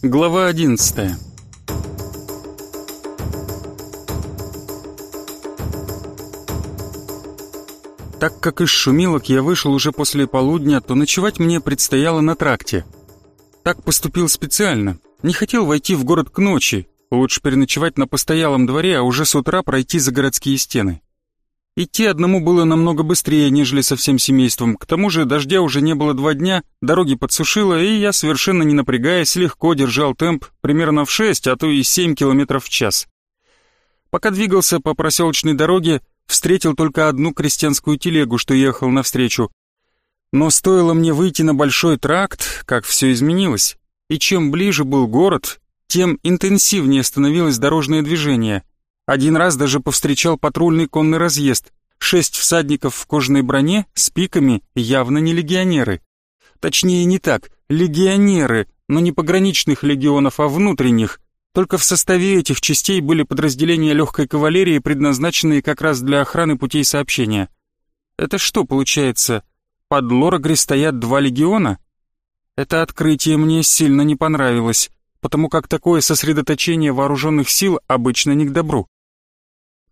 Глава 11 Так как из шумилок я вышел уже после полудня, то ночевать мне предстояло на тракте. Так поступил специально. Не хотел войти в город к ночи. Лучше переночевать на постоялом дворе, а уже с утра пройти за городские стены. Идти одному было намного быстрее, нежели со всем семейством. К тому же дождя уже не было два дня, дороги подсушило, и я, совершенно не напрягаясь, легко держал темп примерно в 6, а то и 7 километров в час. Пока двигался по проселочной дороге, встретил только одну крестьянскую телегу, что ехал навстречу. Но стоило мне выйти на большой тракт, как все изменилось. И чем ближе был город, тем интенсивнее становилось дорожное движение. Один раз даже повстречал патрульный конный разъезд. Шесть всадников в кожаной броне с пиками явно не легионеры. Точнее, не так, легионеры, но не пограничных легионов, а внутренних. Только в составе этих частей были подразделения легкой кавалерии, предназначенные как раз для охраны путей сообщения. Это что получается? Под Лорагри стоят два легиона? Это открытие мне сильно не понравилось, потому как такое сосредоточение вооруженных сил обычно не к добру.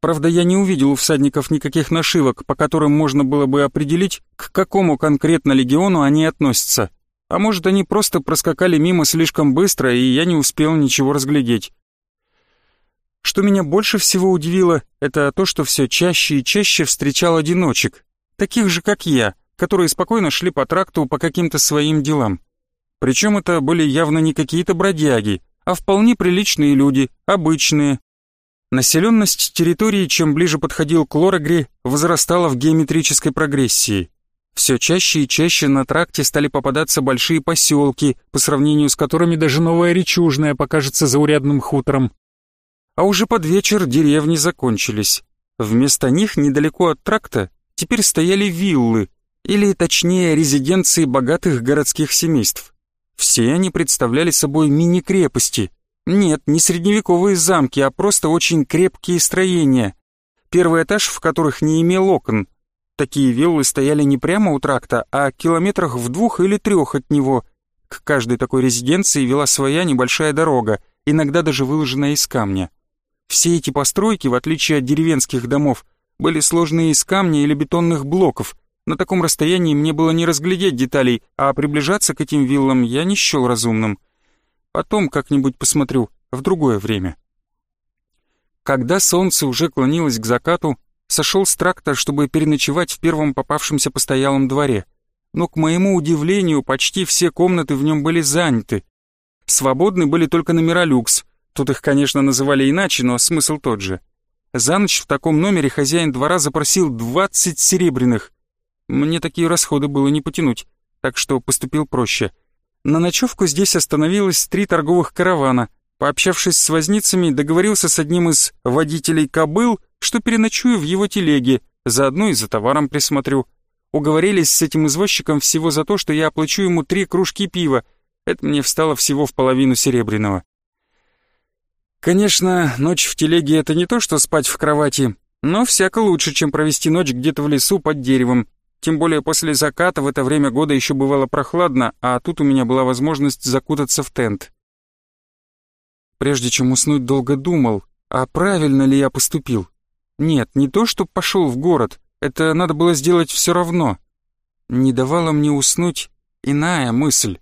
Правда, я не увидел у всадников никаких нашивок, по которым можно было бы определить, к какому конкретно легиону они относятся. А может, они просто проскакали мимо слишком быстро, и я не успел ничего разглядеть. Что меня больше всего удивило, это то, что все чаще и чаще встречал одиночек, таких же, как я, которые спокойно шли по тракту по каким-то своим делам. Причем это были явно не какие-то бродяги, а вполне приличные люди, обычные, Населенность территории, чем ближе подходил к Лорагри, возрастала в геометрической прогрессии. Все чаще и чаще на тракте стали попадаться большие поселки, по сравнению с которыми даже Новая Речужная покажется заурядным хутором. А уже под вечер деревни закончились. Вместо них, недалеко от тракта, теперь стояли виллы, или точнее резиденции богатых городских семейств. Все они представляли собой мини-крепости, нет, не средневековые замки, а просто очень крепкие строения. Первый этаж, в которых не имел окон. Такие виллы стояли не прямо у тракта, а километрах в двух или трех от него. К каждой такой резиденции вела своя небольшая дорога, иногда даже выложенная из камня. Все эти постройки, в отличие от деревенских домов, были сложные из камня или бетонных блоков. На таком расстоянии мне было не разглядеть деталей, а приближаться к этим виллам я не счел разумным. Потом как-нибудь посмотрю, в другое время. Когда солнце уже клонилось к закату, сошел с тракта, чтобы переночевать в первом попавшемся постоялом дворе. Но, к моему удивлению, почти все комнаты в нем были заняты. Свободны были только номера люкс. Тут их, конечно, называли иначе, но смысл тот же. За ночь в таком номере хозяин двора запросил 20 серебряных. Мне такие расходы было не потянуть, так что поступил проще — на ночевку здесь остановилось три торговых каравана. Пообщавшись с возницами, договорился с одним из водителей кобыл, что переночую в его телеге, заодно и за товаром присмотрю. Уговорились с этим извозчиком всего за то, что я оплачу ему три кружки пива. Это мне встало всего в половину серебряного. Конечно, ночь в телеге — это не то, что спать в кровати, но всяко лучше, чем провести ночь где-то в лесу под деревом, тем более после заката в это время года еще бывало прохладно, а тут у меня была возможность закутаться в тент. Прежде чем уснуть, долго думал, а правильно ли я поступил. Нет, не то, что пошел в город, это надо было сделать все равно. Не давала мне уснуть иная мысль.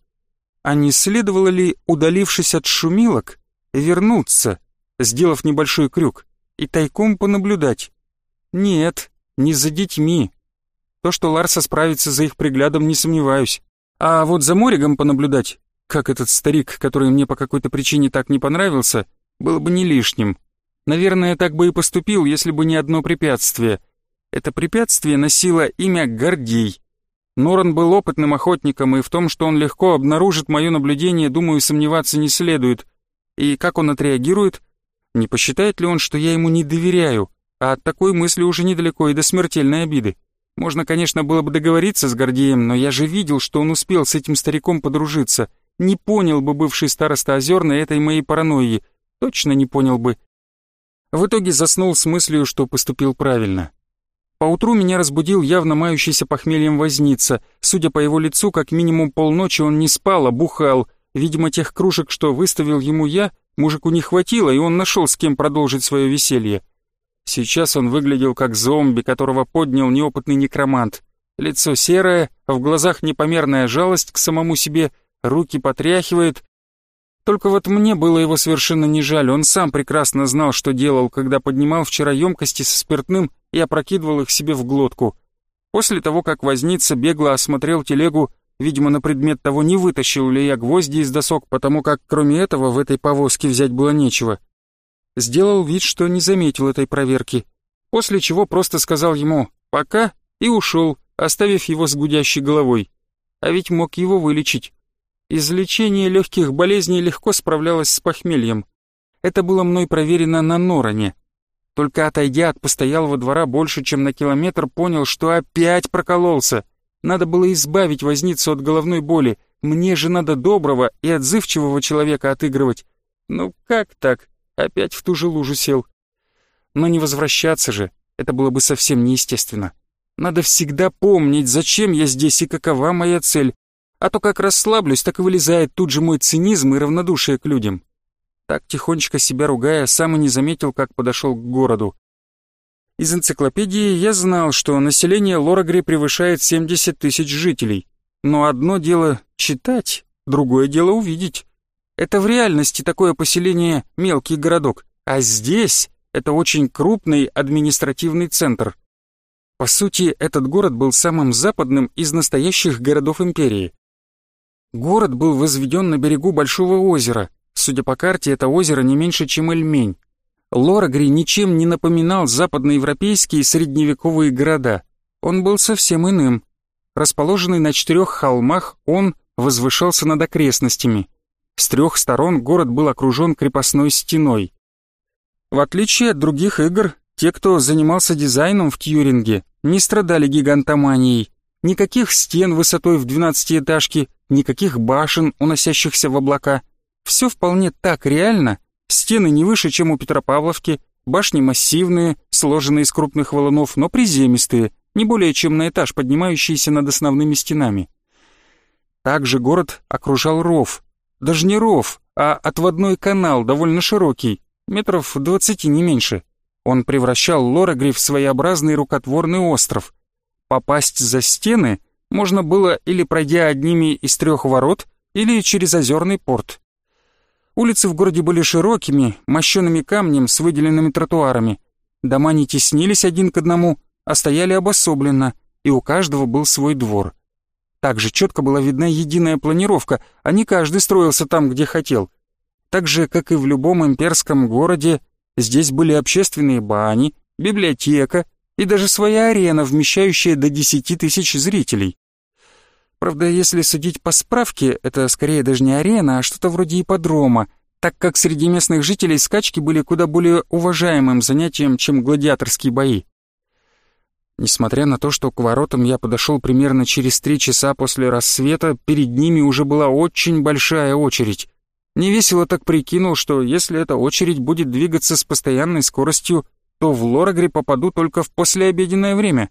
А не следовало ли, удалившись от шумилок, вернуться, сделав небольшой крюк, и тайком понаблюдать? Нет, не за детьми, то, что Ларса справится за их приглядом, не сомневаюсь. А вот за Моригом понаблюдать, как этот старик, который мне по какой-то причине так не понравился, было бы не лишним. Наверное, так бы и поступил, если бы не одно препятствие. Это препятствие носило имя Гордей. Норан был опытным охотником, и в том, что он легко обнаружит мое наблюдение, думаю, сомневаться не следует. И как он отреагирует? Не посчитает ли он, что я ему не доверяю? А от такой мысли уже недалеко и до смертельной обиды. Можно, конечно, было бы договориться с Гордеем, но я же видел, что он успел с этим стариком подружиться. Не понял бы бывший староста Озерной этой моей паранойи. Точно не понял бы. В итоге заснул с мыслью, что поступил правильно. Поутру меня разбудил явно мающийся похмельем возница. Судя по его лицу, как минимум полночи он не спал, а бухал. Видимо, тех кружек, что выставил ему я, мужику не хватило, и он нашел с кем продолжить свое веселье. Сейчас он выглядел как зомби, которого поднял неопытный некромант. Лицо серое, в глазах непомерная жалость к самому себе, руки потряхивает. Только вот мне было его совершенно не жаль, он сам прекрасно знал, что делал, когда поднимал вчера емкости со спиртным и опрокидывал их себе в глотку. После того, как возница бегло осмотрел телегу, видимо, на предмет того, не вытащил ли я гвозди из досок, потому как кроме этого в этой повозке взять было нечего, сделал вид, что не заметил этой проверки, после чего просто сказал ему «пока» и ушел, оставив его с гудящей головой. А ведь мог его вылечить. Излечение легких болезней легко справлялось с похмельем. Это было мной проверено на Нороне. Только отойдя от постоялого двора больше, чем на километр, понял, что опять прокололся. Надо было избавить возницу от головной боли. Мне же надо доброго и отзывчивого человека отыгрывать. Ну как так? Опять в ту же лужу сел. Но не возвращаться же, это было бы совсем неестественно. Надо всегда помнить, зачем я здесь и какова моя цель. А то как расслаблюсь, так и вылезает тут же мой цинизм и равнодушие к людям. Так, тихонечко себя ругая, сам и не заметил, как подошел к городу. Из энциклопедии я знал, что население Лорагри превышает 70 тысяч жителей. Но одно дело читать, другое дело увидеть. Это в реальности такое поселение мелкий городок, а здесь это очень крупный административный центр. По сути, этот город был самым западным из настоящих городов империи. Город был возведен на берегу большого озера. Судя по карте, это озеро не меньше, чем Эльмень. Лорагри ничем не напоминал западноевропейские средневековые города. Он был совсем иным. Расположенный на четырех холмах, он возвышался над окрестностями. С трех сторон город был окружен крепостной стеной. В отличие от других игр, те, кто занимался дизайном в Тьюринге, не страдали гигантоманией. Никаких стен высотой в двенадцатиэтажки, никаких башен, уносящихся в облака. Все вполне так реально. Стены не выше, чем у Петропавловки, башни массивные, сложенные из крупных валунов, но приземистые, не более чем на этаж, поднимающиеся над основными стенами. Также город окружал ров, даже не ров, а отводной канал, довольно широкий, метров двадцати не меньше. Он превращал Лорагри в своеобразный рукотворный остров. Попасть за стены можно было или пройдя одними из трех ворот, или через озерный порт. Улицы в городе были широкими, мощеными камнем с выделенными тротуарами. Дома не теснились один к одному, а стояли обособленно, и у каждого был свой двор. Также четко была видна единая планировка, а не каждый строился там, где хотел. Так же, как и в любом имперском городе, здесь были общественные бани, библиотека и даже своя арена, вмещающая до 10 тысяч зрителей. Правда, если судить по справке, это скорее даже не арена, а что-то вроде ипподрома, так как среди местных жителей скачки были куда более уважаемым занятием, чем гладиаторские бои. Несмотря на то, что к воротам я подошел примерно через три часа после рассвета, перед ними уже была очень большая очередь. Невесело так прикинул, что если эта очередь будет двигаться с постоянной скоростью, то в Лорагре попаду только в послеобеденное время.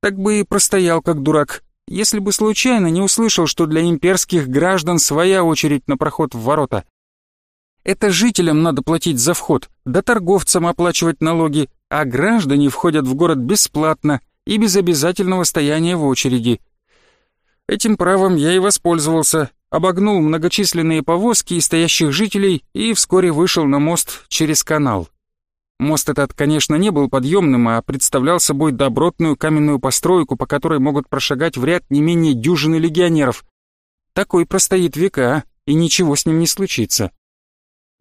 Так бы и простоял как дурак, если бы случайно не услышал, что для имперских граждан своя очередь на проход в ворота. Это жителям надо платить за вход, да торговцам оплачивать налоги, а граждане входят в город бесплатно и без обязательного стояния в очереди. Этим правом я и воспользовался, обогнул многочисленные повозки и стоящих жителей и вскоре вышел на мост через канал. Мост этот, конечно, не был подъемным, а представлял собой добротную каменную постройку, по которой могут прошагать в ряд не менее дюжины легионеров. Такой простоит века, и ничего с ним не случится.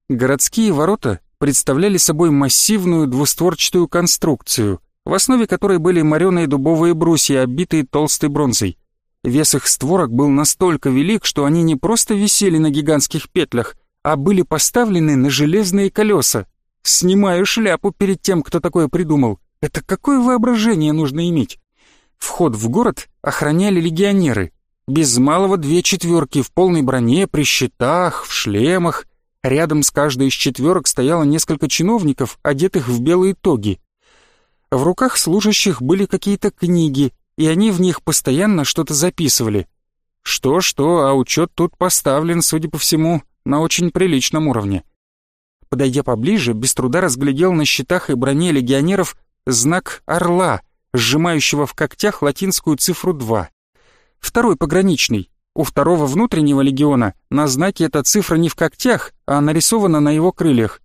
Городские ворота представляли собой массивную двустворчатую конструкцию, в основе которой были мореные дубовые брусья, оббитые толстой бронзой. Вес их створок был настолько велик, что они не просто висели на гигантских петлях, а были поставлены на железные колеса. Снимаю шляпу перед тем, кто такое придумал. Это какое воображение нужно иметь? Вход в город охраняли легионеры. Без малого две четверки в полной броне, при щитах, в шлемах. Рядом с каждой из четверок стояло несколько чиновников, одетых в белые тоги. В руках служащих были какие-то книги, и они в них постоянно что-то записывали. Что-что, а учет тут поставлен, судя по всему, на очень приличном уровне. Подойдя поближе, без труда разглядел на щитах и броне легионеров знак орла, сжимающего в когтях латинскую цифру 2. Второй пограничный. У второго внутреннего легиона на знаке эта цифра не в когтях, а нарисована на его крыльях.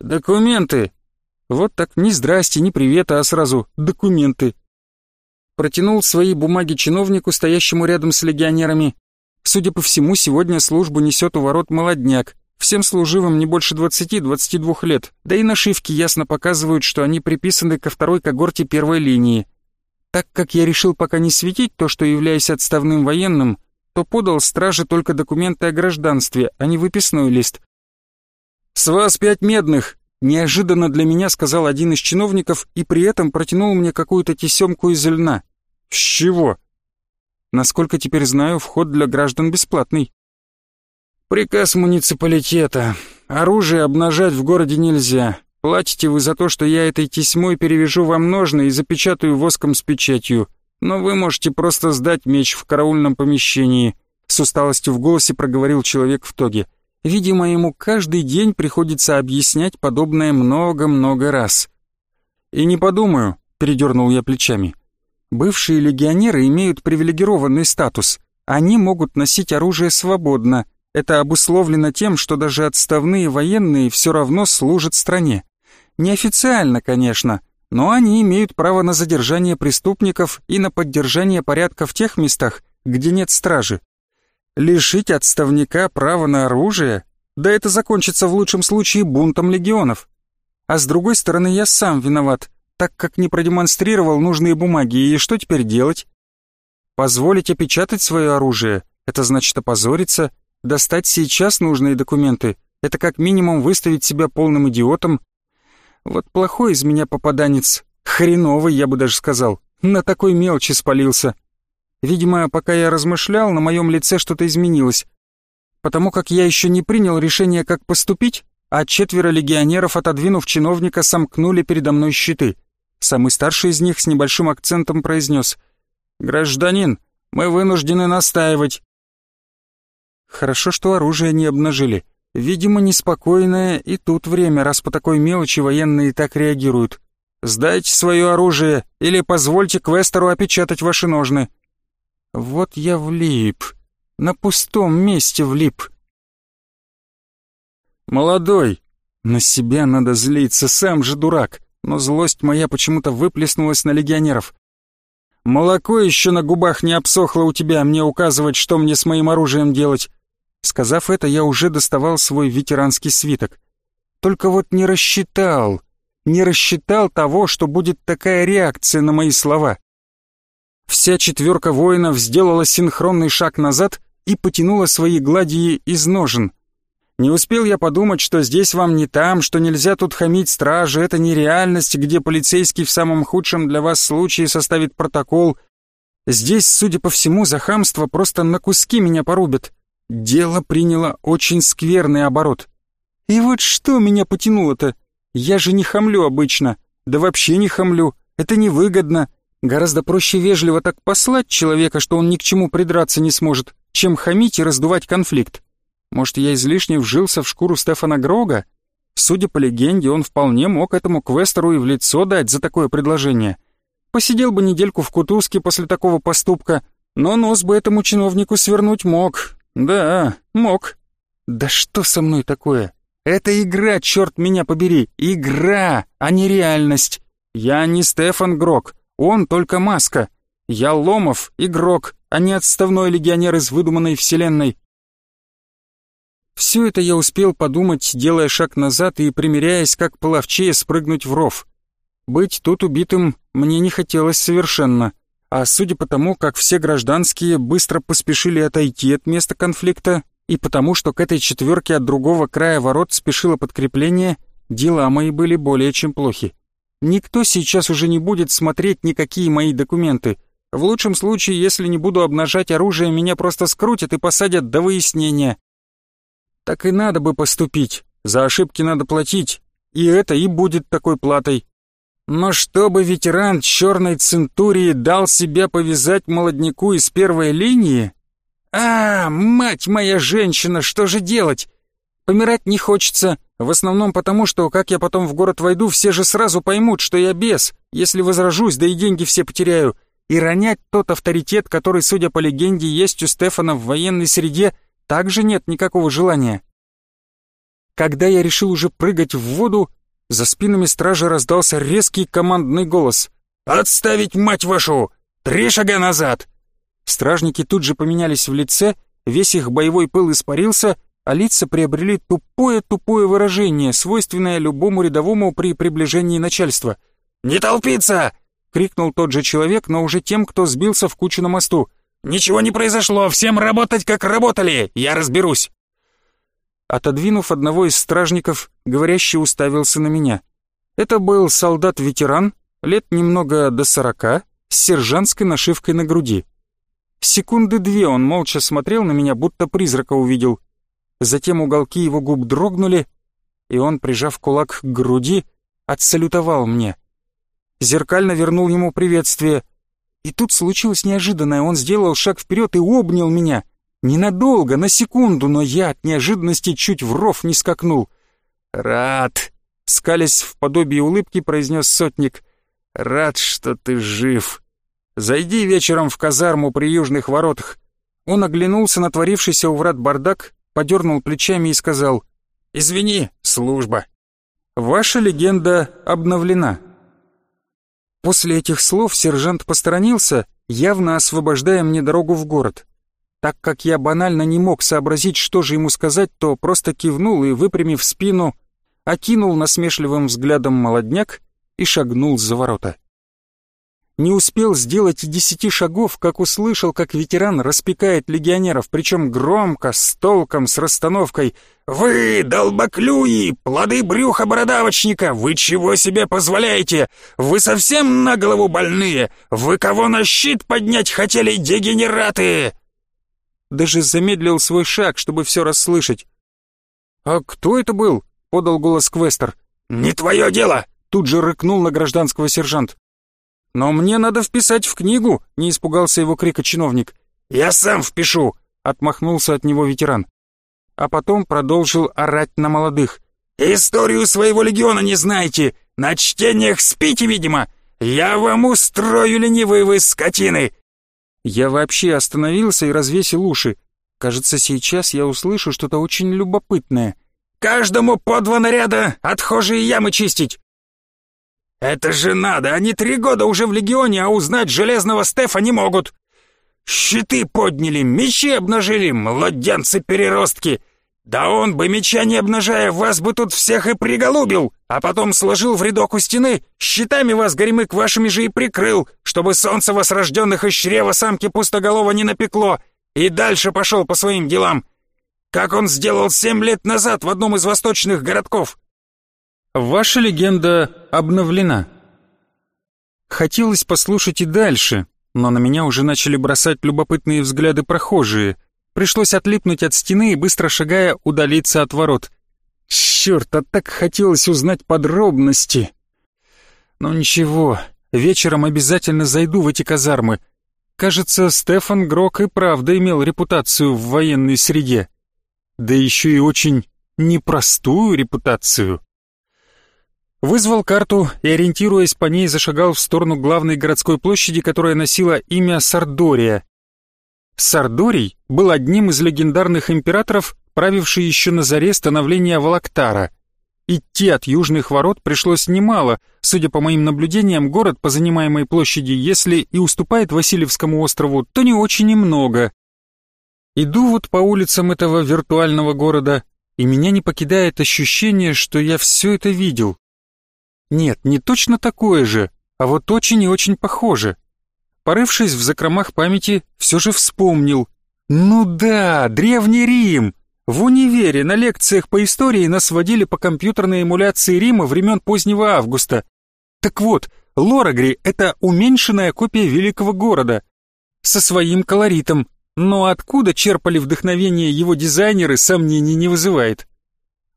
«Документы!» Вот так ни здрасте, ни привета, а сразу «документы». Протянул свои бумаги чиновнику, стоящему рядом с легионерами. Судя по всему, сегодня службу несет у ворот молодняк, Всем служивым не больше 20-22 лет, да и нашивки ясно показывают, что они приписаны ко второй когорте первой линии. Так как я решил пока не светить то, что являюсь отставным военным, то подал страже только документы о гражданстве, а не выписной лист. «С вас пять медных!» — неожиданно для меня сказал один из чиновников и при этом протянул мне какую-то тесемку из льна. «С чего?» Насколько теперь знаю, вход для граждан бесплатный. «Приказ муниципалитета. Оружие обнажать в городе нельзя. Платите вы за то, что я этой тесьмой перевяжу вам ножны и запечатаю воском с печатью. Но вы можете просто сдать меч в караульном помещении», — с усталостью в голосе проговорил человек в тоге. «Видимо, ему каждый день приходится объяснять подобное много-много раз». «И не подумаю», — передернул я плечами. «Бывшие легионеры имеют привилегированный статус. Они могут носить оружие свободно, это обусловлено тем, что даже отставные военные все равно служат стране. Неофициально, конечно, но они имеют право на задержание преступников и на поддержание порядка в тех местах, где нет стражи. Лишить отставника права на оружие? Да это закончится в лучшем случае бунтом легионов. А с другой стороны, я сам виноват, так как не продемонстрировал нужные бумаги, и что теперь делать? Позволить опечатать свое оружие — это значит опозориться, Достать сейчас нужные документы — это как минимум выставить себя полным идиотом. Вот плохой из меня попаданец, хреновый, я бы даже сказал, на такой мелочи спалился. Видимо, пока я размышлял, на моем лице что-то изменилось. Потому как я еще не принял решение, как поступить, а четверо легионеров, отодвинув чиновника, сомкнули передо мной щиты. Самый старший из них с небольшим акцентом произнес «Гражданин, мы вынуждены настаивать. Хорошо, что оружие не обнажили. Видимо, неспокойное и тут время, раз по такой мелочи военные так реагируют. Сдайте свое оружие или позвольте квестеру опечатать ваши ножны. Вот я влип. На пустом месте влип. Молодой. На себя надо злиться, сам же дурак. Но злость моя почему-то выплеснулась на легионеров. Молоко еще на губах не обсохло у тебя, мне указывать, что мне с моим оружием делать. Сказав это, я уже доставал свой ветеранский свиток. Только вот не рассчитал, не рассчитал того, что будет такая реакция на мои слова. Вся четверка воинов сделала синхронный шаг назад и потянула свои гладии из ножен. Не успел я подумать, что здесь вам не там, что нельзя тут хамить стражи, это не реальность, где полицейский в самом худшем для вас случае составит протокол. Здесь, судя по всему, за хамство просто на куски меня порубят. Дело приняло очень скверный оборот. И вот что меня потянуло-то? Я же не хамлю обычно. Да вообще не хамлю. Это невыгодно. Гораздо проще вежливо так послать человека, что он ни к чему придраться не сможет, чем хамить и раздувать конфликт. Может, я излишне вжился в шкуру Стефана Грога? Судя по легенде, он вполне мог этому квестеру и в лицо дать за такое предложение. Посидел бы недельку в кутузке после такого поступка, но нос бы этому чиновнику свернуть мог, «Да, мог». «Да что со мной такое? Это игра, черт меня побери, игра, а не реальность. Я не Стефан Грок, он только маска. Я Ломов, игрок, а не отставной легионер из выдуманной вселенной». Все это я успел подумать, делая шаг назад и примеряясь, как половчее спрыгнуть в ров. Быть тут убитым мне не хотелось совершенно а судя по тому, как все гражданские быстро поспешили отойти от места конфликта, и потому, что к этой четверке от другого края ворот спешило подкрепление, дела мои были более чем плохи. Никто сейчас уже не будет смотреть никакие мои документы. В лучшем случае, если не буду обнажать оружие, меня просто скрутят и посадят до выяснения. Так и надо бы поступить. За ошибки надо платить. И это и будет такой платой. Но чтобы ветеран черной центурии дал себя повязать молодняку из первой линии, А, мать моя женщина, что же делать? Помирать не хочется, в основном потому, что, как я потом в город войду, все же сразу поймут, что я бес, если возражусь, да и деньги все потеряю. И ронять тот авторитет, который, судя по легенде, есть у Стефана в военной среде, также нет никакого желания. Когда я решил уже прыгать в воду, за спинами стражи раздался резкий командный голос. «Отставить, мать вашу! Три шага назад!» Стражники тут же поменялись в лице, весь их боевой пыл испарился, а лица приобрели тупое-тупое выражение, свойственное любому рядовому при приближении начальства. «Не толпиться!» — крикнул тот же человек, но уже тем, кто сбился в кучу на мосту. «Ничего не произошло, всем работать, как работали, я разберусь!» Отодвинув одного из стражников, говорящий уставился на меня. Это был солдат-ветеран, лет немного до сорока, с сержантской нашивкой на груди. Секунды две он молча смотрел на меня, будто призрака увидел. Затем уголки его губ дрогнули, и он, прижав кулак к груди, отсалютовал мне. Зеркально вернул ему приветствие. И тут случилось неожиданное, он сделал шаг вперед и обнял меня. Ненадолго, на секунду, но я от неожиданности чуть в ров не скакнул. «Рад!» — скалясь в подобии улыбки, произнес сотник. «Рад, что ты жив!» Зайди вечером в казарму при южных воротах». Он оглянулся на творившийся у врат бардак, подернул плечами и сказал «Извини, служба». «Ваша легенда обновлена». После этих слов сержант посторонился, явно освобождая мне дорогу в город. Так как я банально не мог сообразить, что же ему сказать, то просто кивнул и, выпрямив спину, окинул насмешливым взглядом молодняк и шагнул за ворота. Не успел сделать и десяти шагов, как услышал, как ветеран распекает легионеров, причем громко, с толком, с расстановкой. «Вы, долбоклюи, плоды брюха бородавочника, вы чего себе позволяете? Вы совсем на голову больные? Вы кого на щит поднять хотели, дегенераты?» Даже замедлил свой шаг, чтобы все расслышать. «А кто это был?» — подал голос Квестер. «Не твое дело!» — тут же рыкнул на гражданского сержант. «Но мне надо вписать в книгу», — не испугался его крика чиновник. «Я сам впишу», — отмахнулся от него ветеран. А потом продолжил орать на молодых. «Историю своего легиона не знаете, на чтениях спите, видимо. Я вам устрою, ленивые вы скотины!» Я вообще остановился и развесил уши. Кажется, сейчас я услышу что-то очень любопытное. «Каждому по два наряда отхожие ямы чистить! «Это же надо! Они три года уже в Легионе, а узнать Железного Стефа не могут!» «Щиты подняли, мечи обнажили, младенцы-переростки! Да он бы меча не обнажая, вас бы тут всех и приголубил, а потом сложил в рядок у стены, щитами вас, горемык, вашими же и прикрыл, чтобы солнце вас, рожденных из чрева самки пустоголова, не напекло, и дальше пошел по своим делам. Как он сделал семь лет назад в одном из восточных городков, Ваша легенда обновлена. Хотелось послушать и дальше, но на меня уже начали бросать любопытные взгляды прохожие. Пришлось отлипнуть от стены и, быстро шагая, удалиться от ворот. Черт, а так хотелось узнать подробности. Но ничего, вечером обязательно зайду в эти казармы. Кажется, Стефан Грок и правда имел репутацию в военной среде. Да еще и очень непростую репутацию. Вызвал карту и, ориентируясь по ней, зашагал в сторону главной городской площади, которая носила имя Сардория. Сардорий был одним из легендарных императоров, правивший еще на заре становления Валактара. Идти от южных ворот пришлось немало, судя по моим наблюдениям, город по занимаемой площади, если и уступает Васильевскому острову, то не очень и много. Иду вот по улицам этого виртуального города, и меня не покидает ощущение, что я все это видел. Нет, не точно такое же, а вот очень и очень похоже. Порывшись в закромах памяти, все же вспомнил. Ну да, Древний Рим! В универе на лекциях по истории нас водили по компьютерной эмуляции Рима времен позднего августа. Так вот, Лорагри — это уменьшенная копия великого города. Со своим колоритом. Но откуда черпали вдохновение его дизайнеры, сомнений не вызывает.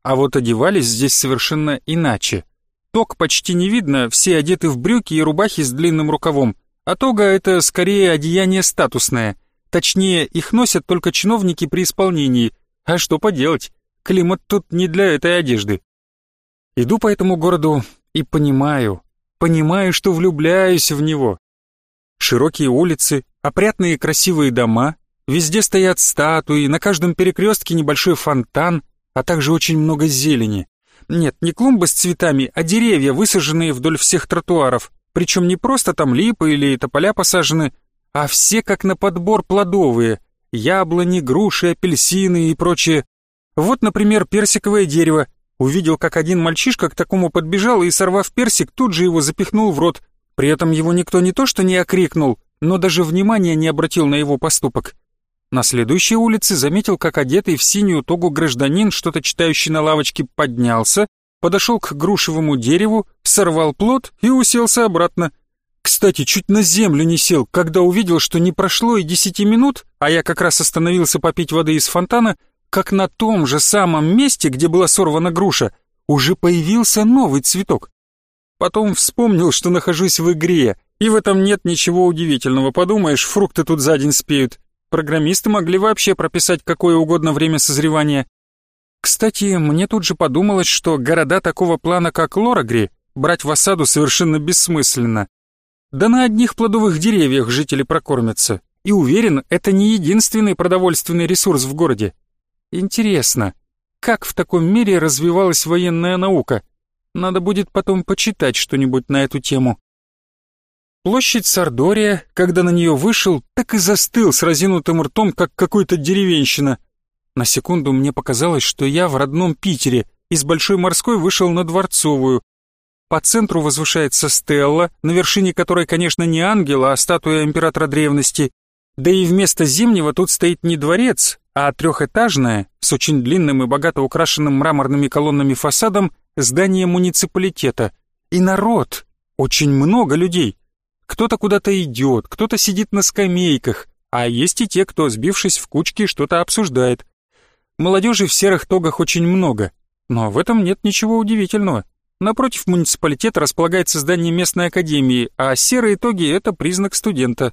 А вот одевались здесь совершенно иначе. Ток почти не видно, все одеты в брюки и рубахи с длинным рукавом, а тога — это скорее одеяние статусное. Точнее, их носят только чиновники при исполнении. А что поделать? Климат тут не для этой одежды. Иду по этому городу и понимаю, понимаю, что влюбляюсь в него. Широкие улицы, опрятные красивые дома, везде стоят статуи, на каждом перекрестке небольшой фонтан, а также очень много зелени. Нет, не клумбы с цветами, а деревья, высаженные вдоль всех тротуаров. Причем не просто там липы или тополя посажены, а все как на подбор плодовые. Яблони, груши, апельсины и прочее. Вот, например, персиковое дерево. Увидел, как один мальчишка к такому подбежал и, сорвав персик, тут же его запихнул в рот. При этом его никто не то что не окрикнул, но даже внимания не обратил на его поступок. На следующей улице заметил, как одетый в синюю тогу гражданин, что-то читающий на лавочке, поднялся, подошел к грушевому дереву, сорвал плод и уселся обратно. Кстати, чуть на землю не сел, когда увидел, что не прошло и десяти минут, а я как раз остановился попить воды из фонтана, как на том же самом месте, где была сорвана груша, уже появился новый цветок. Потом вспомнил, что нахожусь в игре, и в этом нет ничего удивительного, подумаешь, фрукты тут за день спеют. Программисты могли вообще прописать какое угодно время созревания. Кстати, мне тут же подумалось, что города такого плана, как Лорагри, брать в осаду совершенно бессмысленно. Да на одних плодовых деревьях жители прокормятся. И уверен, это не единственный продовольственный ресурс в городе. Интересно, как в таком мире развивалась военная наука? Надо будет потом почитать что-нибудь на эту тему. Площадь Сардория, когда на нее вышел, так и застыл с разинутым ртом, как какой-то деревенщина. На секунду мне показалось, что я в родном Питере, из Большой Морской вышел на Дворцовую. По центру возвышается стелла, на вершине которой, конечно, не ангел, а статуя императора древности. Да и вместо зимнего тут стоит не дворец, а трехэтажное, с очень длинным и богато украшенным мраморными колоннами фасадом, здание муниципалитета. И народ, очень много людей. Кто-то куда-то идет, кто-то сидит на скамейках, а есть и те, кто, сбившись в кучки, что-то обсуждает. Молодежи в серых тогах очень много, но в этом нет ничего удивительного. Напротив муниципалитета располагается здание местной академии, а серые тоги — это признак студента.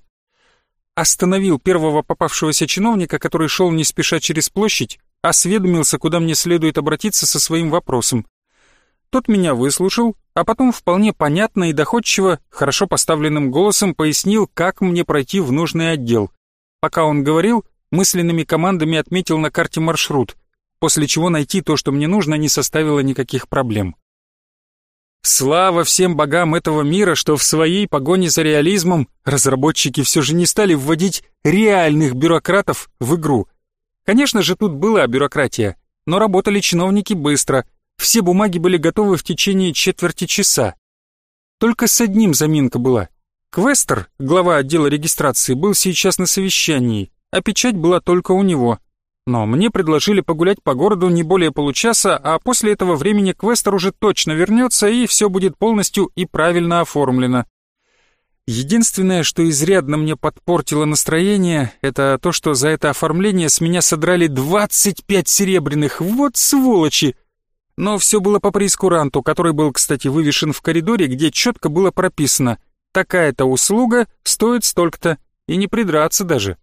Остановил первого попавшегося чиновника, который шел не спеша через площадь, осведомился, куда мне следует обратиться со своим вопросом. Тот меня выслушал, а потом вполне понятно и доходчиво, хорошо поставленным голосом пояснил, как мне пройти в нужный отдел. Пока он говорил, мысленными командами отметил на карте маршрут, после чего найти то, что мне нужно, не составило никаких проблем. Слава всем богам этого мира, что в своей погоне за реализмом разработчики все же не стали вводить реальных бюрократов в игру. Конечно же, тут была бюрократия, но работали чиновники быстро – все бумаги были готовы в течение четверти часа. Только с одним заминка была. Квестер, глава отдела регистрации, был сейчас на совещании, а печать была только у него. Но мне предложили погулять по городу не более получаса, а после этого времени Квестер уже точно вернется и все будет полностью и правильно оформлено. Единственное, что изрядно мне подпортило настроение, это то, что за это оформление с меня содрали 25 серебряных. Вот сволочи! Но все было по прескуранту, который был, кстати, вывешен в коридоре, где четко было прописано «такая-то услуга стоит столько-то» и не придраться даже.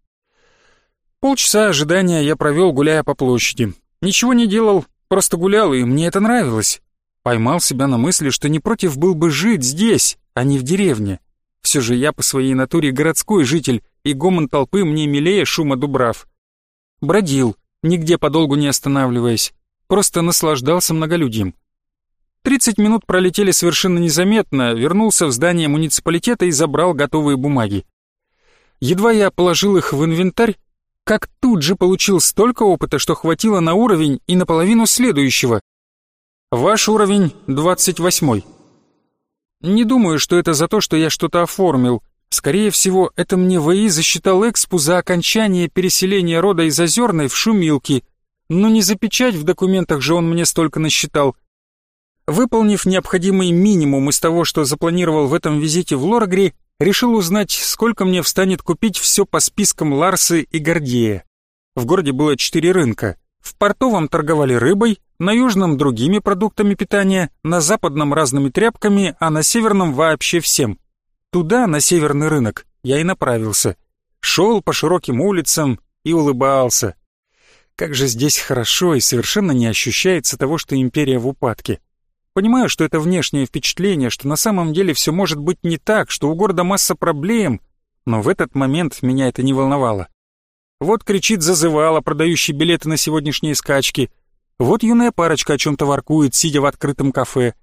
Полчаса ожидания я провел, гуляя по площади. Ничего не делал, просто гулял, и мне это нравилось. Поймал себя на мысли, что не против был бы жить здесь, а не в деревне. Все же я по своей натуре городской житель, и гомон толпы мне милее шума дубрав. Бродил, нигде подолгу не останавливаясь просто наслаждался многолюдьем. Тридцать минут пролетели совершенно незаметно, вернулся в здание муниципалитета и забрал готовые бумаги. Едва я положил их в инвентарь, как тут же получил столько опыта, что хватило на уровень и наполовину следующего. Ваш уровень двадцать восьмой. Не думаю, что это за то, что я что-то оформил. Скорее всего, это мне ВИ засчитал экспу за окончание переселения рода из Озерной в Шумилки — но не за печать в документах же он мне столько насчитал. Выполнив необходимый минимум из того, что запланировал в этом визите в Лорагри, решил узнать, сколько мне встанет купить все по спискам Ларсы и Гордея. В городе было четыре рынка. В портовом торговали рыбой, на южном другими продуктами питания, на западном разными тряпками, а на северном вообще всем. Туда, на северный рынок, я и направился. шел по широким улицам и улыбался. Как же здесь хорошо и совершенно не ощущается того, что империя в упадке. Понимаю, что это внешнее впечатление, что на самом деле все может быть не так, что у города масса проблем, но в этот момент меня это не волновало. Вот кричит зазывала, продающий билеты на сегодняшние скачки. Вот юная парочка о чем-то воркует, сидя в открытом кафе.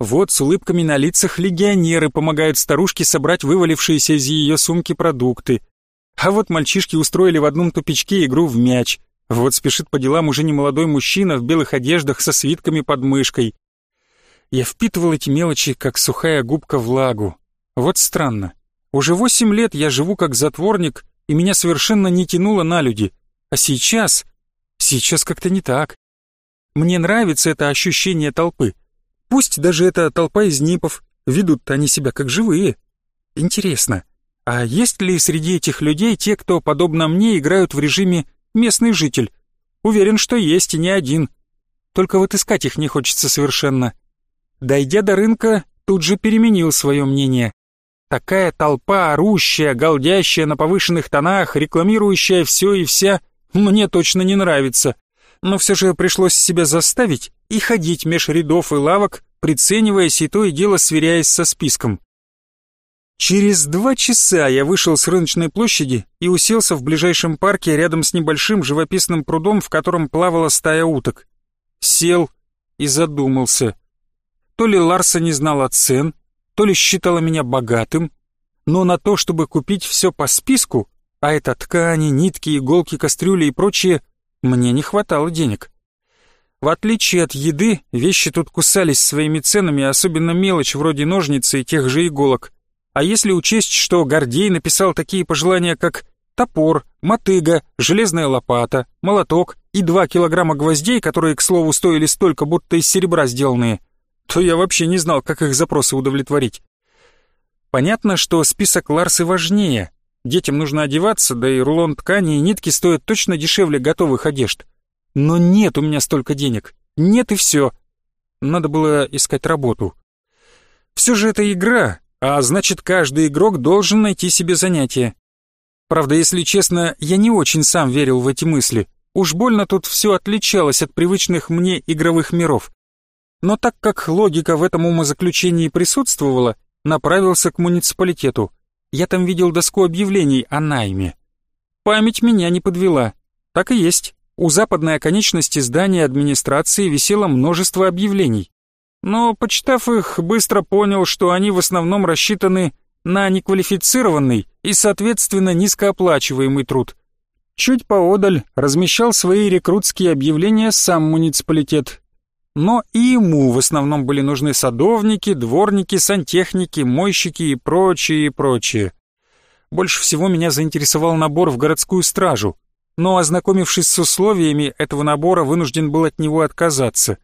Вот с улыбками на лицах легионеры помогают старушке собрать вывалившиеся из ее сумки продукты. А вот мальчишки устроили в одном тупичке игру в мяч. Вот спешит по делам уже немолодой мужчина в белых одеждах со свитками под мышкой. Я впитывал эти мелочи, как сухая губка влагу. Вот странно. Уже восемь лет я живу как затворник, и меня совершенно не тянуло на люди. А сейчас... Сейчас как-то не так. Мне нравится это ощущение толпы. Пусть даже это толпа из нипов, ведут-то они себя как живые. Интересно, а есть ли среди этих людей те, кто, подобно мне, играют в режиме «местный житель»? Уверен, что есть и не один. Только вот искать их не хочется совершенно. Дойдя до рынка, тут же переменил свое мнение. Такая толпа, орущая, галдящая на повышенных тонах, рекламирующая все и вся, мне точно не нравится. Но все же пришлось себя заставить и ходить меж рядов и лавок, прицениваясь и то и дело сверяясь со списком. Через два часа я вышел с рыночной площади и уселся в ближайшем парке рядом с небольшим живописным прудом, в котором плавала стая уток. Сел и задумался. То ли Ларса не знала цен, то ли считала меня богатым, но на то, чтобы купить все по списку, а это ткани, нитки, иголки, кастрюли и прочее, мне не хватало денег. В отличие от еды, вещи тут кусались своими ценами, особенно мелочь вроде ножницы и тех же иголок. А если учесть, что Гордей написал такие пожелания, как топор, мотыга, железная лопата, молоток и два килограмма гвоздей, которые, к слову, стоили столько, будто из серебра сделанные – то я вообще не знал, как их запросы удовлетворить. Понятно, что список Ларсы важнее. Детям нужно одеваться, да и рулон ткани и нитки стоят точно дешевле готовых одежд. Но нет у меня столько денег. Нет и все. Надо было искать работу. Все же это игра, а значит, каждый игрок должен найти себе занятие. Правда, если честно, я не очень сам верил в эти мысли. Уж больно тут все отличалось от привычных мне игровых миров но так как логика в этом умозаключении присутствовала, направился к муниципалитету. Я там видел доску объявлений о найме. Память меня не подвела. Так и есть. У западной оконечности здания администрации висело множество объявлений. Но, почитав их, быстро понял, что они в основном рассчитаны на неквалифицированный и, соответственно, низкооплачиваемый труд. Чуть поодаль размещал свои рекрутские объявления сам муниципалитет, но и ему в основном были нужны садовники, дворники, сантехники, мойщики и прочее, и прочее. Больше всего меня заинтересовал набор в городскую стражу, но, ознакомившись с условиями этого набора, вынужден был от него отказаться.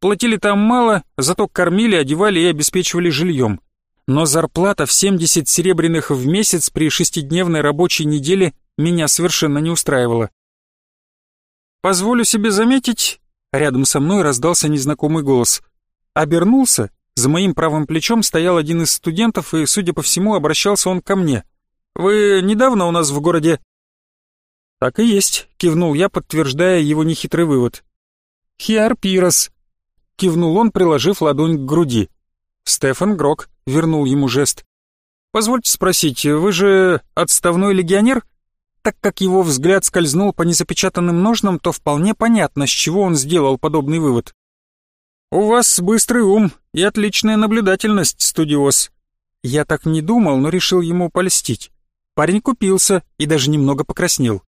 Платили там мало, зато кормили, одевали и обеспечивали жильем. Но зарплата в 70 серебряных в месяц при шестидневной рабочей неделе меня совершенно не устраивала. Позволю себе заметить, Рядом со мной раздался незнакомый голос. Обернулся, за моим правым плечом стоял один из студентов, и, судя по всему, обращался он ко мне. «Вы недавно у нас в городе?» «Так и есть», — кивнул я, подтверждая его нехитрый вывод. «Хиар Пирос», — кивнул он, приложив ладонь к груди. Стефан Грок вернул ему жест. «Позвольте спросить, вы же отставной легионер?» Так как его взгляд скользнул по незапечатанным ножнам, то вполне понятно, с чего он сделал подобный вывод. «У вас быстрый ум и отличная наблюдательность, студиоз». Я так не думал, но решил ему польстить. Парень купился и даже немного покраснел.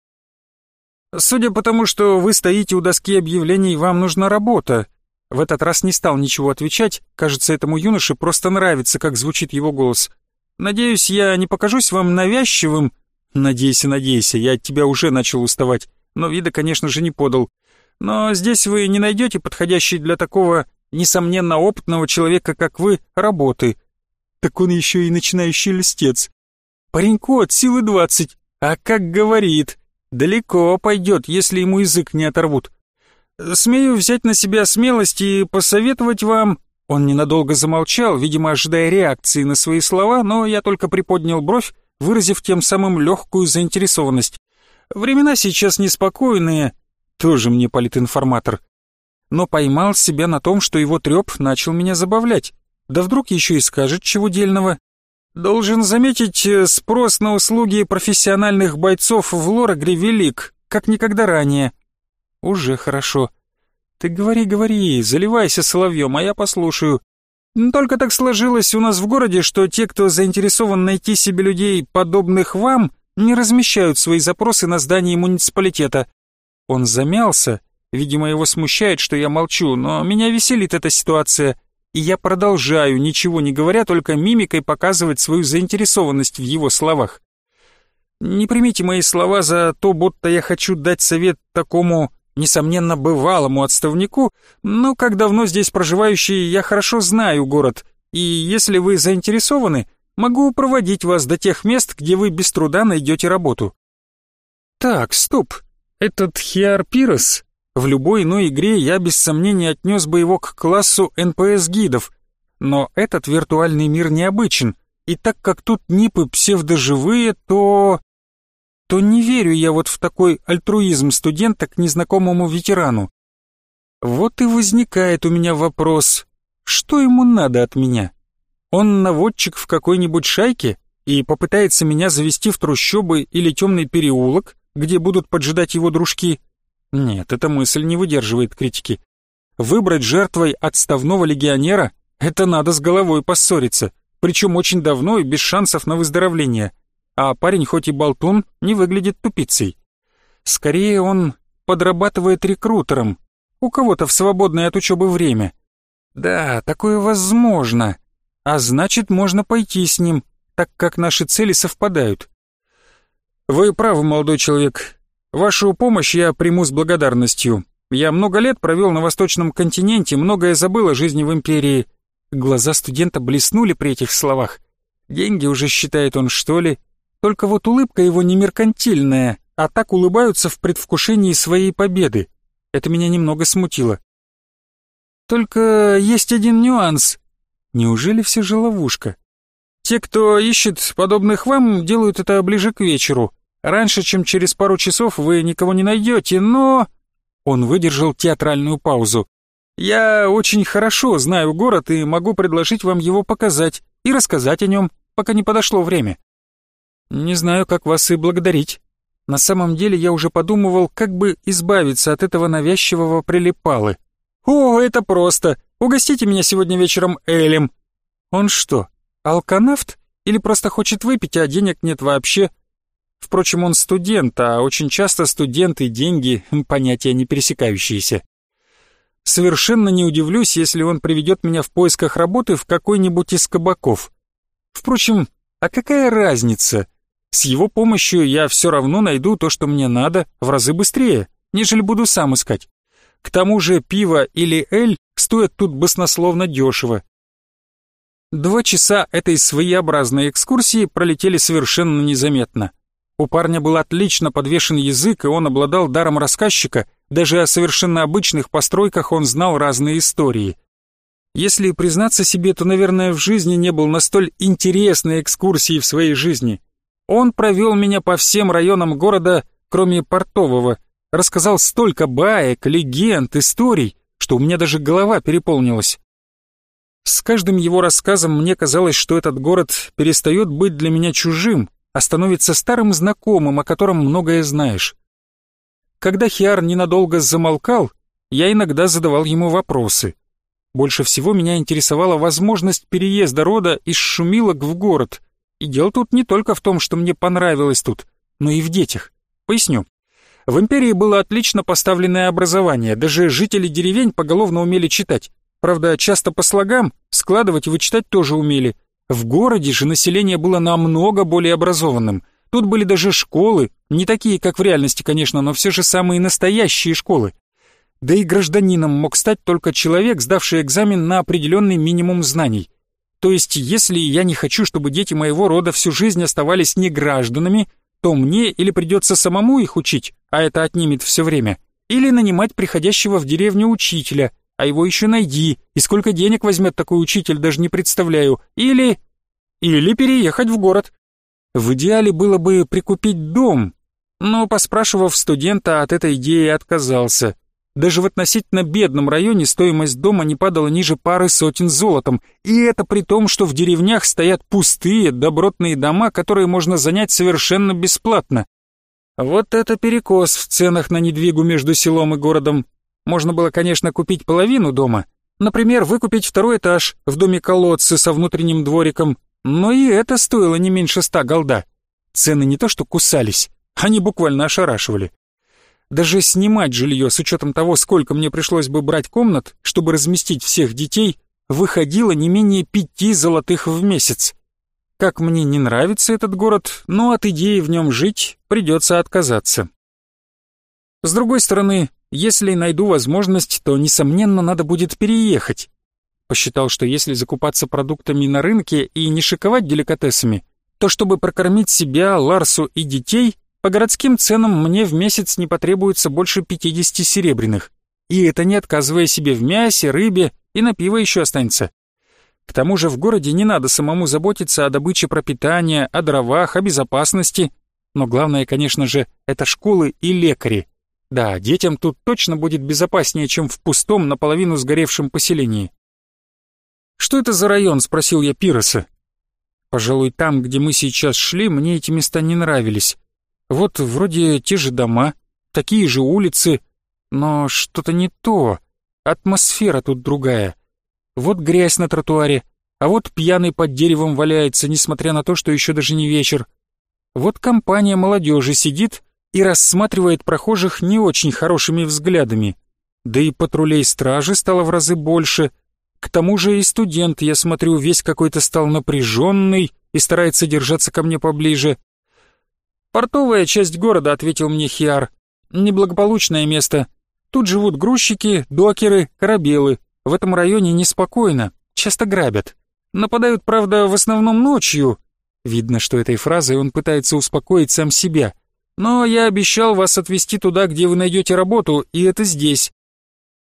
«Судя по тому, что вы стоите у доски объявлений, вам нужна работа». В этот раз не стал ничего отвечать, кажется, этому юноше просто нравится, как звучит его голос. «Надеюсь, я не покажусь вам навязчивым, «Надейся, надейся, я от тебя уже начал уставать, но вида, конечно же, не подал. Но здесь вы не найдете подходящей для такого, несомненно, опытного человека, как вы, работы. Так он еще и начинающий льстец. Пареньку от силы двадцать, а как говорит, далеко пойдет, если ему язык не оторвут. Смею взять на себя смелость и посоветовать вам...» Он ненадолго замолчал, видимо, ожидая реакции на свои слова, но я только приподнял бровь, выразив тем самым легкую заинтересованность. Времена сейчас неспокойные, тоже мне политинформатор. Но поймал себя на том, что его треп начал меня забавлять. Да вдруг еще и скажет чего дельного. Должен заметить, э, спрос на услуги профессиональных бойцов в Лорагре велик, как никогда ранее. Уже хорошо. Ты говори, говори, заливайся соловьем, а я послушаю. Только так сложилось у нас в городе, что те, кто заинтересован найти себе людей, подобных вам, не размещают свои запросы на здании муниципалитета. Он замялся, видимо, его смущает, что я молчу, но меня веселит эта ситуация, и я продолжаю, ничего не говоря, только мимикой показывать свою заинтересованность в его словах. Не примите мои слова за то, будто я хочу дать совет такому несомненно, бывалому отставнику, но как давно здесь проживающий, я хорошо знаю город, и если вы заинтересованы, могу проводить вас до тех мест, где вы без труда найдете работу. Так, стоп. Этот Хиар Пирос, в любой иной игре я без сомнения отнес бы его к классу НПС-гидов, но этот виртуальный мир необычен, и так как тут нипы псевдоживые, то то не верю я вот в такой альтруизм студента к незнакомому ветерану. Вот и возникает у меня вопрос, что ему надо от меня? Он наводчик в какой-нибудь шайке и попытается меня завести в трущобы или темный переулок, где будут поджидать его дружки? Нет, эта мысль не выдерживает критики. Выбрать жертвой отставного легионера — это надо с головой поссориться, причем очень давно и без шансов на выздоровление — а парень хоть и болтун, не выглядит тупицей. Скорее он подрабатывает рекрутером, у кого-то в свободное от учебы время. Да, такое возможно, а значит можно пойти с ним, так как наши цели совпадают. Вы правы, молодой человек. Вашу помощь я приму с благодарностью. Я много лет провел на восточном континенте, многое забыл о жизни в империи. Глаза студента блеснули при этих словах. Деньги уже считает он, что ли? Только вот улыбка его не меркантильная, а так улыбаются в предвкушении своей победы. Это меня немного смутило. Только есть один нюанс. Неужели все же ловушка? Те, кто ищет подобных вам, делают это ближе к вечеру. Раньше, чем через пару часов, вы никого не найдете, но... Он выдержал театральную паузу. «Я очень хорошо знаю город и могу предложить вам его показать и рассказать о нем, пока не подошло время. «Не знаю, как вас и благодарить. На самом деле я уже подумывал, как бы избавиться от этого навязчивого прилипалы. О, это просто! Угостите меня сегодня вечером Элем!» «Он что, алканавт? Или просто хочет выпить, а денег нет вообще?» Впрочем, он студент, а очень часто студенты деньги — понятия не пересекающиеся. Совершенно не удивлюсь, если он приведет меня в поисках работы в какой-нибудь из кабаков. Впрочем, а какая разница? С его помощью я все равно найду то, что мне надо, в разы быстрее, нежели буду сам искать. К тому же пиво или эль стоят тут баснословно дешево. Два часа этой своеобразной экскурсии пролетели совершенно незаметно. У парня был отлично подвешен язык, и он обладал даром рассказчика, даже о совершенно обычных постройках он знал разные истории. Если признаться себе, то, наверное, в жизни не был на столь интересной экскурсии в своей жизни. Он провел меня по всем районам города, кроме Портового, рассказал столько баек, легенд, историй, что у меня даже голова переполнилась. С каждым его рассказом мне казалось, что этот город перестает быть для меня чужим, а становится старым знакомым, о котором многое знаешь. Когда Хиар ненадолго замолкал, я иногда задавал ему вопросы. Больше всего меня интересовала возможность переезда рода из Шумилок в город, дело тут не только в том, что мне понравилось тут, но и в детях. Поясню. В империи было отлично поставленное образование, даже жители деревень поголовно умели читать. Правда, часто по слогам, складывать и вычитать тоже умели. В городе же население было намного более образованным. Тут были даже школы, не такие, как в реальности, конечно, но все же самые настоящие школы. Да и гражданином мог стать только человек, сдавший экзамен на определенный минимум знаний. То есть, если я не хочу, чтобы дети моего рода всю жизнь оставались не гражданами, то мне или придется самому их учить, а это отнимет все время, или нанимать приходящего в деревню учителя, а его еще найди, и сколько денег возьмет такой учитель, даже не представляю, или... или переехать в город. В идеале было бы прикупить дом, но, поспрашивав студента, от этой идеи отказался. Даже в относительно бедном районе стоимость дома не падала ниже пары сотен золотом, и это при том, что в деревнях стоят пустые, добротные дома, которые можно занять совершенно бесплатно. Вот это перекос в ценах на недвигу между селом и городом. Можно было, конечно, купить половину дома, например, выкупить второй этаж в доме колодцы со внутренним двориком, но и это стоило не меньше ста голда. Цены не то что кусались, они буквально ошарашивали. Даже снимать жилье с учетом того, сколько мне пришлось бы брать комнат, чтобы разместить всех детей, выходило не менее пяти золотых в месяц. Как мне не нравится этот город, но от идеи в нем жить придется отказаться. С другой стороны, если найду возможность, то, несомненно, надо будет переехать. Посчитал, что если закупаться продуктами на рынке и не шиковать деликатесами, то чтобы прокормить себя, Ларсу и детей, по городским ценам мне в месяц не потребуется больше 50 серебряных. И это не отказывая себе в мясе, рыбе и на пиво еще останется. К тому же в городе не надо самому заботиться о добыче пропитания, о дровах, о безопасности. Но главное, конечно же, это школы и лекари. Да, детям тут точно будет безопаснее, чем в пустом, наполовину сгоревшем поселении. «Что это за район?» — спросил я Пироса. Пожалуй, там, где мы сейчас шли, мне эти места не нравились. Вот вроде те же дома, такие же улицы, но что-то не то. Атмосфера тут другая. Вот грязь на тротуаре, а вот пьяный под деревом валяется, несмотря на то, что еще даже не вечер. Вот компания молодежи сидит и рассматривает прохожих не очень хорошими взглядами. Да и патрулей стражи стало в разы больше. К тому же и студент, я смотрю, весь какой-то стал напряженный и старается держаться ко мне поближе. «Портовая часть города», — ответил мне Хиар. «Неблагополучное место. Тут живут грузчики, докеры, корабелы. В этом районе неспокойно, часто грабят. Нападают, правда, в основном ночью». Видно, что этой фразой он пытается успокоить сам себя. «Но я обещал вас отвезти туда, где вы найдете работу, и это здесь.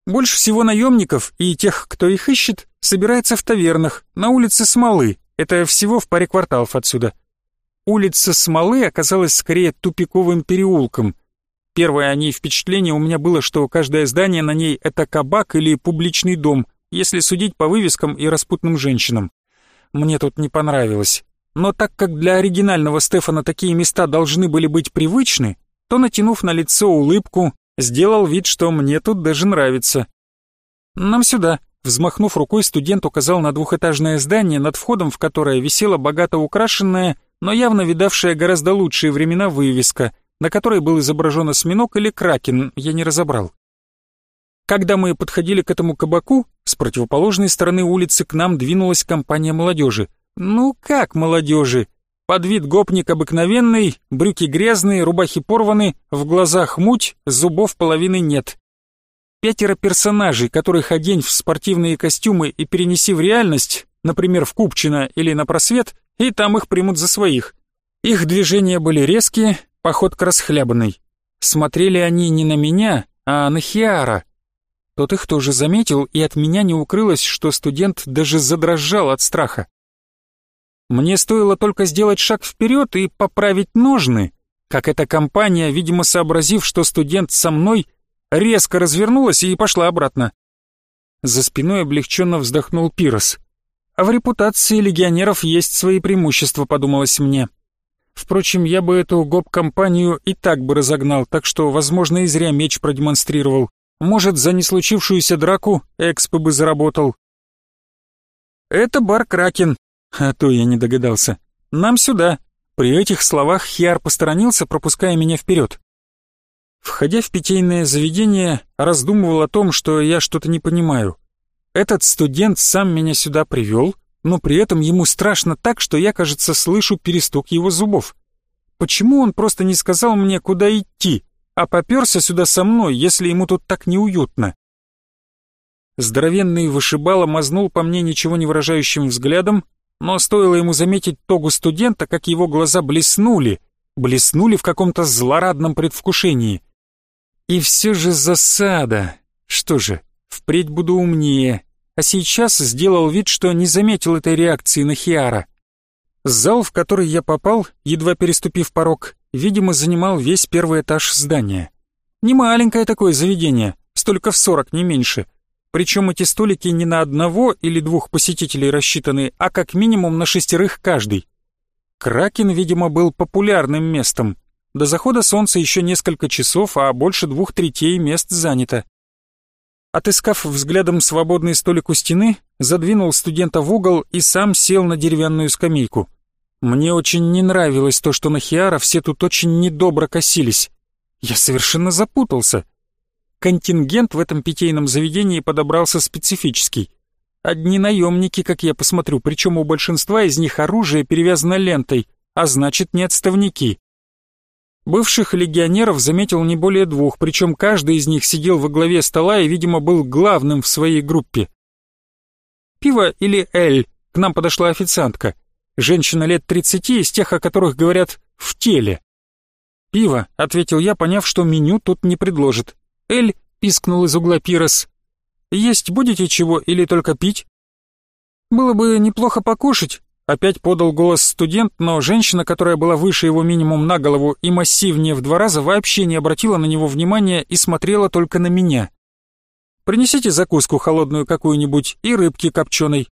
Больше всего наемников и тех, кто их ищет, собирается в тавернах, на улице Смолы. Это всего в паре кварталов отсюда. Улица Смолы оказалась скорее тупиковым переулком. Первое о ней впечатление у меня было, что каждое здание на ней — это кабак или публичный дом, если судить по вывескам и распутным женщинам. Мне тут не понравилось. Но так как для оригинального Стефана такие места должны были быть привычны, то, натянув на лицо улыбку, сделал вид, что мне тут даже нравится. «Нам сюда», — взмахнув рукой, студент указал на двухэтажное здание, над входом в которое висела богато украшенная но явно видавшая гораздо лучшие времена вывеска, на которой был изображен осьминог или кракен, я не разобрал. Когда мы подходили к этому кабаку, с противоположной стороны улицы к нам двинулась компания молодежи. Ну как молодежи? Под вид гопник обыкновенный, брюки грязные, рубахи порваны, в глазах муть, зубов половины нет. Пятеро персонажей, которых одень в спортивные костюмы и перенеси в реальность, например, в Купчино или на просвет, и там их примут за своих. Их движения были резкие, походка расхлябанной. Смотрели они не на меня, а на Хиара. Тот их тоже заметил, и от меня не укрылось, что студент даже задрожал от страха. Мне стоило только сделать шаг вперед и поправить ножны, как эта компания, видимо, сообразив, что студент со мной, резко развернулась и пошла обратно. За спиной облегченно вздохнул Пирос. А в репутации легионеров есть свои преимущества, подумалось мне. Впрочем, я бы эту гоп-компанию и так бы разогнал, так что, возможно, и зря меч продемонстрировал. Может, за неслучившуюся драку экспо бы заработал. Это бар Кракен. А то я не догадался. Нам сюда. При этих словах Хиар посторонился, пропуская меня вперед. Входя в питейное заведение, раздумывал о том, что я что-то не понимаю. Этот студент сам меня сюда привел, но при этом ему страшно так, что я, кажется, слышу перестук его зубов. Почему он просто не сказал мне, куда идти, а поперся сюда со мной, если ему тут так неуютно? Здоровенный вышибало мазнул по мне ничего не выражающим взглядом, но стоило ему заметить тогу студента, как его глаза блеснули, блеснули в каком-то злорадном предвкушении. И все же засада. Что же, впредь буду умнее, а сейчас сделал вид, что не заметил этой реакции на Хиара. Зал, в который я попал, едва переступив порог, видимо, занимал весь первый этаж здания. Не маленькое такое заведение, столько в сорок, не меньше. Причем эти столики не на одного или двух посетителей рассчитаны, а как минимум на шестерых каждый. Кракен, видимо, был популярным местом. До захода солнца еще несколько часов, а больше двух третей мест занято. Отыскав взглядом свободный столик у стены, задвинул студента в угол и сам сел на деревянную скамейку. Мне очень не нравилось то, что на Хиара все тут очень недобро косились. Я совершенно запутался. Контингент в этом питейном заведении подобрался специфический. Одни наемники, как я посмотрю, причем у большинства из них оружие перевязано лентой, а значит не отставники. Бывших легионеров заметил не более двух, причем каждый из них сидел во главе стола и, видимо, был главным в своей группе. «Пиво или эль?» — к нам подошла официантка. Женщина лет тридцати, из тех, о которых говорят «в теле». «Пиво», — ответил я, поняв, что меню тут не предложит. «Эль», — пискнул из угла Пирос. «Есть будете чего или только пить?» «Было бы неплохо покушать», — опять подал голос студент, но женщина, которая была выше его минимум на голову и массивнее в два раза, вообще не обратила на него внимания и смотрела только на меня. «Принесите закуску холодную какую-нибудь и рыбки копченой».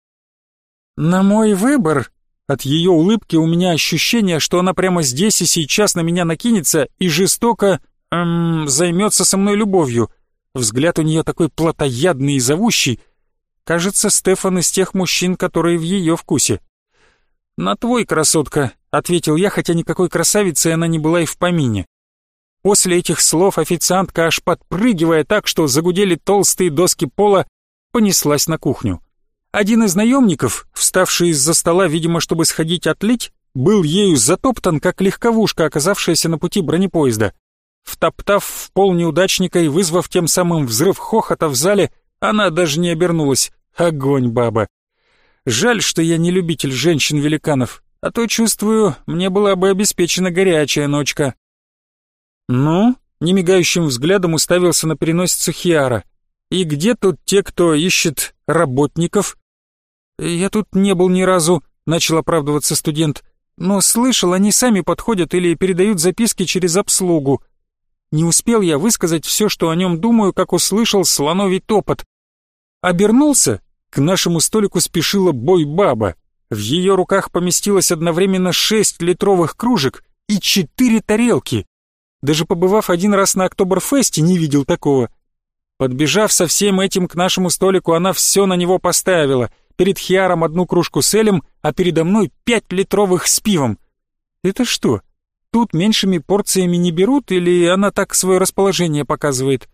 «На мой выбор», от ее улыбки у меня ощущение, что она прямо здесь и сейчас на меня накинется и жестоко эм, займется со мной любовью. Взгляд у нее такой плотоядный и зовущий. Кажется, Стефан из тех мужчин, которые в ее вкусе. «На твой, красотка», — ответил я, хотя никакой красавицей она не была и в помине. После этих слов официантка, аж подпрыгивая так, что загудели толстые доски пола, понеслась на кухню. Один из наемников, вставший из-за стола, видимо, чтобы сходить отлить, был ею затоптан, как легковушка, оказавшаяся на пути бронепоезда. Втоптав в пол неудачника и вызвав тем самым взрыв хохота в зале, она даже не обернулась. Огонь, баба. Жаль, что я не любитель женщин-великанов, а то, чувствую, мне была бы обеспечена горячая ночка. Ну, немигающим взглядом уставился на переносицу Хиара. И где тут те, кто ищет работников? «Я тут не был ни разу», — начал оправдываться студент. «Но слышал, они сами подходят или передают записки через обслугу. Не успел я высказать все, что о нем думаю, как услышал слоновий топот. Обернулся, к нашему столику спешила бой-баба. В ее руках поместилось одновременно шесть литровых кружек и четыре тарелки. Даже побывав один раз на Октоберфесте, не видел такого. Подбежав со всем этим к нашему столику, она все на него поставила — Перед Хиаром одну кружку с Элем, а передо мной пять литровых с пивом. Это что, тут меньшими порциями не берут или она так свое расположение показывает?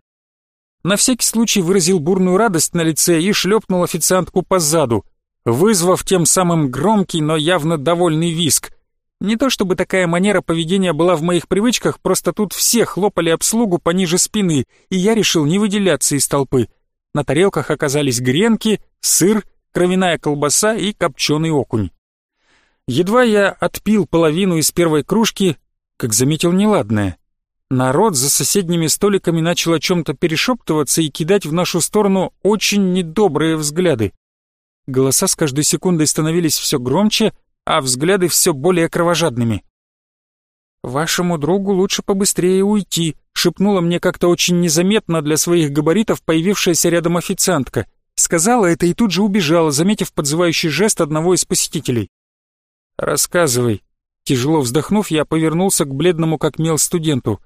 На всякий случай выразил бурную радость на лице и шлепнул официантку по заду, вызвав тем самым громкий, но явно довольный виск. Не то чтобы такая манера поведения была в моих привычках, просто тут все хлопали обслугу пониже спины, и я решил не выделяться из толпы. На тарелках оказались гренки, сыр кровяная колбаса и копченый окунь. Едва я отпил половину из первой кружки, как заметил неладное. Народ за соседними столиками начал о чем-то перешептываться и кидать в нашу сторону очень недобрые взгляды. Голоса с каждой секундой становились все громче, а взгляды все более кровожадными. «Вашему другу лучше побыстрее уйти», — шепнула мне как-то очень незаметно для своих габаритов появившаяся рядом официантка. Сказала это и тут же убежала, заметив подзывающий жест одного из посетителей. «Рассказывай». Тяжело вздохнув, я повернулся к бледному как мел студенту.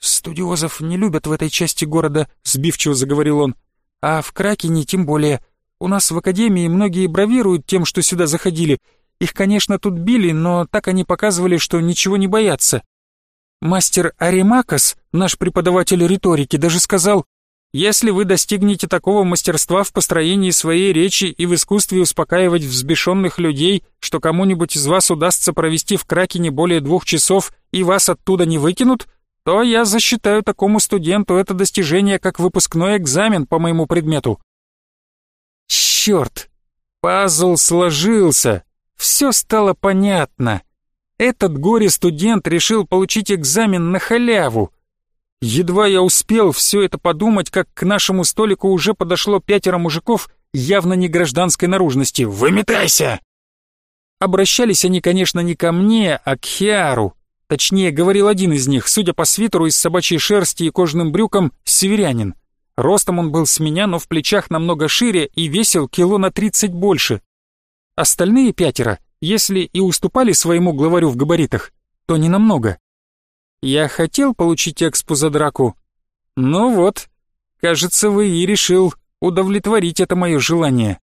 «Студиозов не любят в этой части города», — сбивчиво заговорил он. «А в Кракене тем более. У нас в академии многие бравируют тем, что сюда заходили. Их, конечно, тут били, но так они показывали, что ничего не боятся. Мастер Аримакас, наш преподаватель риторики, даже сказал, если вы достигнете такого мастерства в построении своей речи и в искусстве успокаивать взбешенных людей, что кому-нибудь из вас удастся провести в краке не более двух часов и вас оттуда не выкинут, то я засчитаю такому студенту это достижение как выпускной экзамен по моему предмету. Черт! Пазл сложился. Все стало понятно. Этот горе-студент решил получить экзамен на халяву. Едва я успел все это подумать, как к нашему столику уже подошло пятеро мужиков явно не гражданской наружности. «Выметайся!» Обращались они, конечно, не ко мне, а к Хиару. Точнее, говорил один из них, судя по свитеру из собачьей шерсти и кожаным брюкам, северянин. Ростом он был с меня, но в плечах намного шире и весил кило на тридцать больше. Остальные пятеро, если и уступали своему главарю в габаритах, то не намного. Я хотел получить экспу за драку. Ну вот, кажется, вы и решил удовлетворить это мое желание.